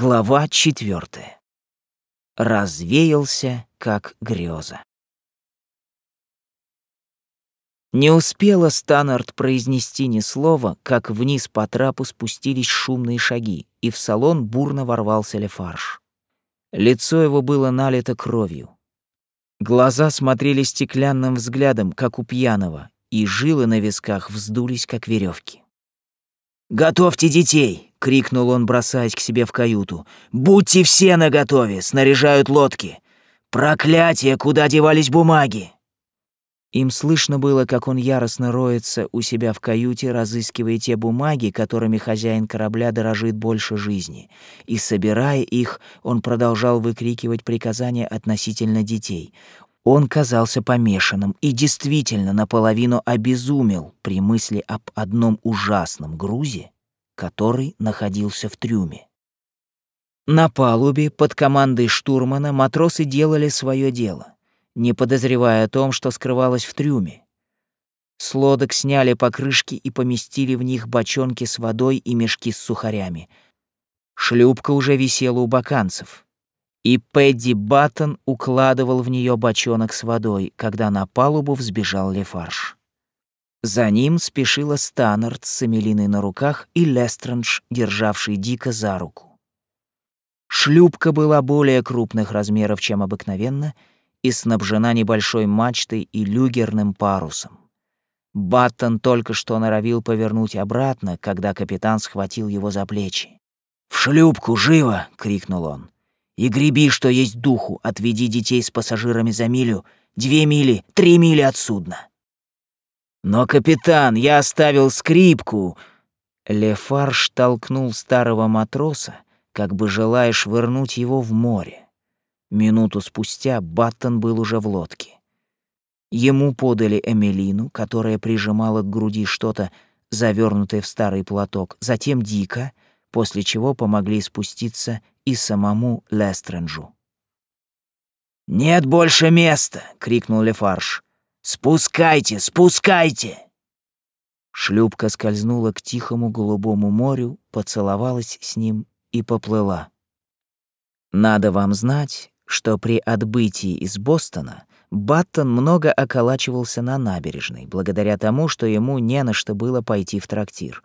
Глава четвертая. Развеялся, как греза. Не успела Станарт произнести ни слова, как вниз по трапу спустились шумные шаги, и в салон бурно ворвался Лефарж. Лицо его было налито кровью. Глаза смотрели стеклянным взглядом, как у пьяного, и жилы на висках вздулись, как веревки. «Готовьте детей!» — крикнул он, бросаясь к себе в каюту. «Будьте все наготове! Снаряжают лодки! Проклятие! Куда девались бумаги?» Им слышно было, как он яростно роется у себя в каюте, разыскивая те бумаги, которыми хозяин корабля дорожит больше жизни. И, собирая их, он продолжал выкрикивать приказания относительно детей. Он казался помешанным и действительно наполовину обезумел при мысли об одном ужасном грузе, который находился в трюме. На палубе под командой штурмана матросы делали свое дело, не подозревая о том, что скрывалось в трюме. С лодок сняли покрышки и поместили в них бочонки с водой и мешки с сухарями. Шлюпка уже висела у баканцев, и Пэдди Баттон укладывал в нее бочонок с водой, когда на палубу взбежал Лефарж. За ним спешила Станнард с Эмилиной на руках и Лестрендж, державший Дика за руку. Шлюпка была более крупных размеров, чем обыкновенно, и снабжена небольшой мачтой и люгерным парусом. Баттон только что норовил повернуть обратно, когда капитан схватил его за плечи. «В шлюпку, живо!» — крикнул он. «И греби, что есть духу, отведи детей с пассажирами за милю, две мили, три мили от судна». «Но, капитан, я оставил скрипку!» Лефарж толкнул старого матроса, как бы желая швырнуть его в море. Минуту спустя Баттон был уже в лодке. Ему подали Эмилину, которая прижимала к груди что-то, завернутое в старый платок, затем Дика, после чего помогли спуститься и самому Лестренджу. «Нет больше места!» — крикнул Лефарж. «Спускайте, спускайте!» Шлюпка скользнула к тихому голубому морю, поцеловалась с ним и поплыла. Надо вам знать, что при отбытии из Бостона Баттон много околачивался на набережной, благодаря тому, что ему не на что было пойти в трактир.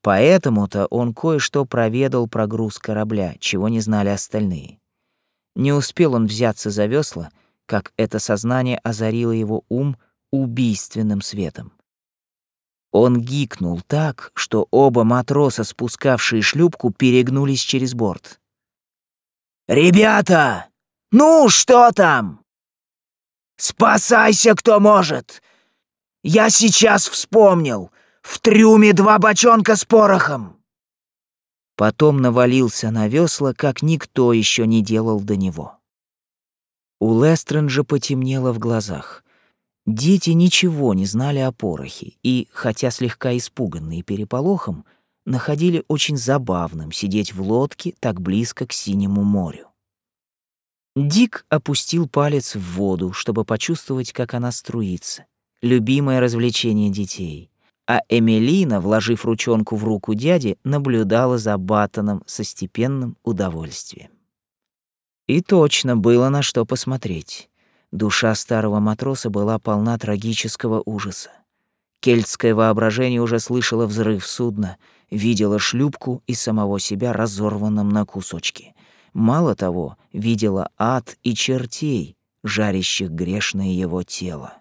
Поэтому-то он кое-что проведал про груз корабля, чего не знали остальные. Не успел он взяться за весла, как это сознание озарило его ум убийственным светом. Он гикнул так, что оба матроса, спускавшие шлюпку, перегнулись через борт. «Ребята! Ну, что там? Спасайся, кто может! Я сейчас вспомнил! В трюме два бочонка с порохом!» Потом навалился на весла, как никто еще не делал до него. У Лестренджа потемнело в глазах. Дети ничего не знали о порохе и, хотя слегка испуганные переполохом, находили очень забавным сидеть в лодке так близко к синему морю. Дик опустил палец в воду, чтобы почувствовать, как она струится. Любимое развлечение детей. А Эмилина, вложив ручонку в руку дяди, наблюдала за Баттоном со степенным удовольствием. И точно было на что посмотреть. Душа старого матроса была полна трагического ужаса. Кельтское воображение уже слышало взрыв судна, видело шлюпку и самого себя разорванным на кусочки. Мало того, видела ад и чертей, жарящих грешное его тело.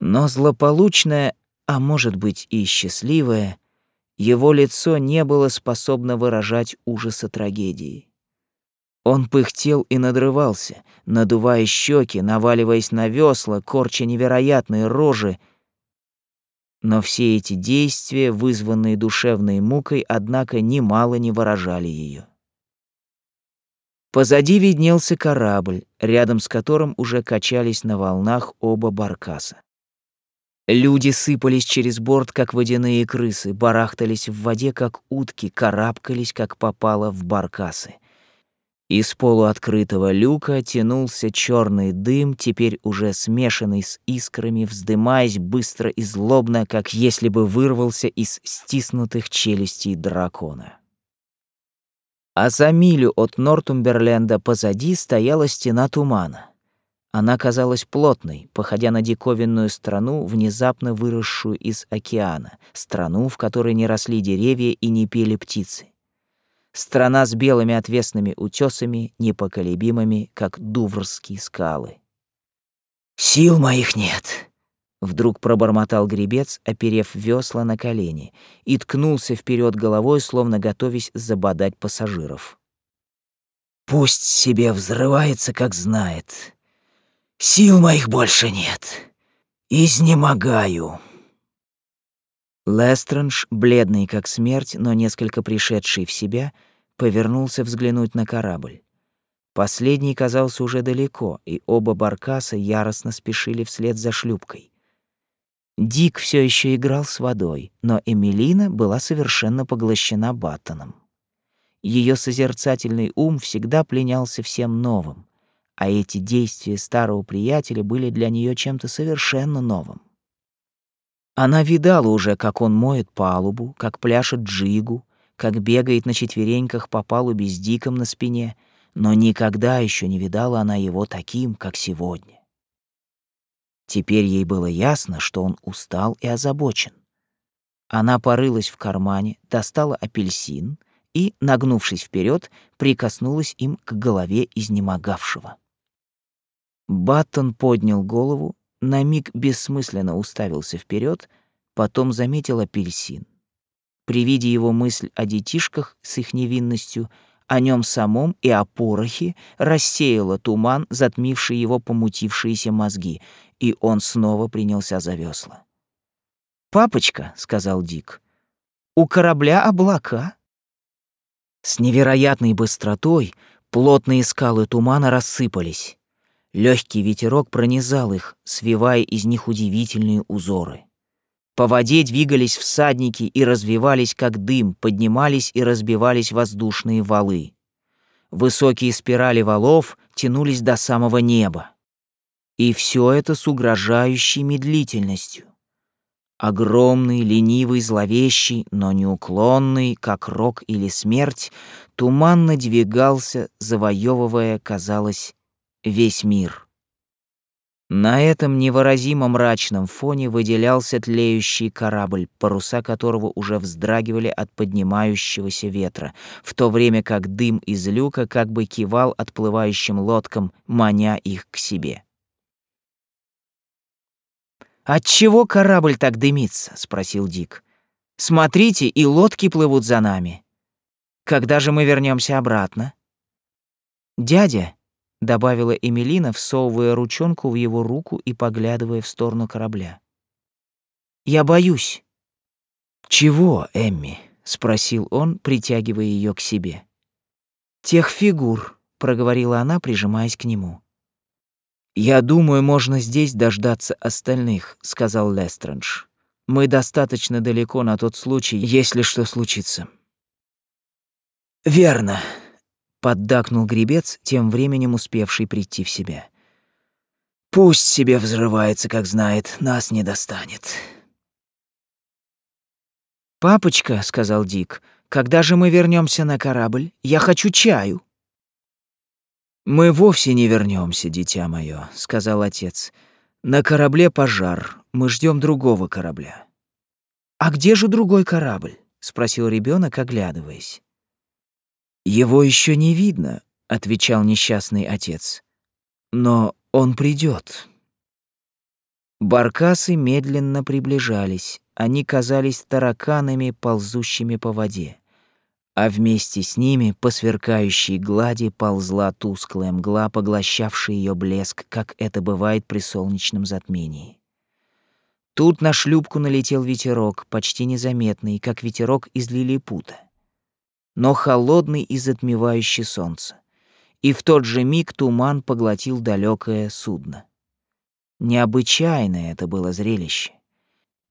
Но злополучное, а может быть и счастливое, его лицо не было способно выражать ужаса трагедии. Он пыхтел и надрывался, надувая щеки, наваливаясь на весла, корча невероятные рожи. Но все эти действия, вызванные душевной мукой, однако немало не выражали ее. Позади виднелся корабль, рядом с которым уже качались на волнах оба баркаса. Люди сыпались через борт, как водяные крысы, барахтались в воде, как утки, карабкались, как попало, в баркасы — из полуоткрытого люка тянулся черный дым, теперь уже смешанный с искрами, вздымаясь быстро и злобно, как если бы вырвался из стиснутых челюстей дракона. А за милю от Нортумберленда позади стояла стена тумана. Она казалась плотной, походя на диковинную страну, внезапно выросшую из океана, страну, в которой не росли деревья и не пели птицы. Страна с белыми отвесными утесами, непоколебимыми, как дуврские скалы. «Сил моих нет», — вдруг пробормотал гребец, оперев весла на колени, и ткнулся вперед головой, словно готовясь забодать пассажиров. «Пусть себе взрывается, как знает. Сил моих больше нет. Изнемогаю». Лестранж, бледный как смерть, но несколько пришедший в себя, повернулся взглянуть на корабль. Последний казался уже далеко, и оба баркаса яростно спешили вслед за шлюпкой. Дик все еще играл с водой, но Эмилина была совершенно поглощена Баттоном. Ее созерцательный ум всегда пленялся всем новым, а эти действия старого приятеля были для нее чем-то совершенно новым. Она видала уже, как он моет палубу, как пляшет джигу, как бегает на четвереньках по палубе с диком на спине, но никогда еще не видала она его таким, как сегодня. Теперь ей было ясно, что он устал и озабочен. Она порылась в кармане, достала апельсин и, нагнувшись вперед, прикоснулась им к голове изнемогавшего. Баттон поднял голову на миг бессмысленно уставился вперед, потом заметил апельсин. При виде его мысль о детишках с их невинностью, о нем самом и о порохе рассеяла туман, затмивший его помутившиеся мозги, и он снова принялся за весла. «Папочка», — сказал Дик, — «у корабля облака». С невероятной быстротой плотные скалы тумана рассыпались. Легкий ветерок пронизал их, свивая из них удивительные узоры. По воде двигались всадники и развивались, как дым, поднимались и разбивались воздушные валы. Высокие спирали валов тянулись до самого неба. И все это с угрожающей медлительностью. Огромный, ленивый, зловещий, но неуклонный, как рок или смерть, туман надвигался, завоевывая, казалось, весь мир. На этом невыразимо мрачном фоне выделялся тлеющий корабль, паруса которого уже вздрагивали от поднимающегося ветра, в то время как дым из люка как бы кивал отплывающим лодкам, маня их к себе. «Отчего корабль так дымится?» — спросил Дик. «Смотрите, и лодки плывут за нами. Когда же мы вернемся обратно?» «Дядя», — добавила Эмилина, всовывая ручонку в его руку и поглядывая в сторону корабля. «Я боюсь». «Чего, Эмми?» — спросил он, притягивая ее к себе. «Тех фигур», — проговорила она, прижимаясь к нему. «Я думаю, можно здесь дождаться остальных», — сказал Лестрендж. «Мы достаточно далеко на тот случай, если что случится». «Верно», поддакнул гребец, тем временем успевший прийти в себя. Пусть себе взрывается, как знает, нас не достанет. Папочка, сказал Дик, когда же мы вернемся на корабль? Я хочу чаю. Мы вовсе не вернемся, дитя мое, сказал отец. На корабле пожар. Мы ждем другого корабля. А где же другой корабль? спросил ребенок, оглядываясь. Его еще не видно, отвечал несчастный отец. Но он придет. Баркасы медленно приближались. Они казались тараканами, ползущими по воде. А вместе с ними по сверкающей глади ползла тусклая мгла, поглощавшая ее блеск, как это бывает при солнечном затмении. Тут на шлюпку налетел ветерок, почти незаметный, как ветерок из лилипута но холодный и затмевающий солнце. И в тот же миг туман поглотил далекое судно. Необычайное это было зрелище.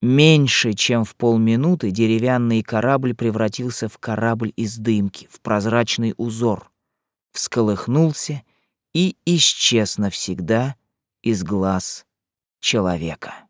Меньше, чем в полминуты деревянный корабль превратился в корабль из дымки, в прозрачный узор, всколыхнулся и исчез навсегда из глаз человека.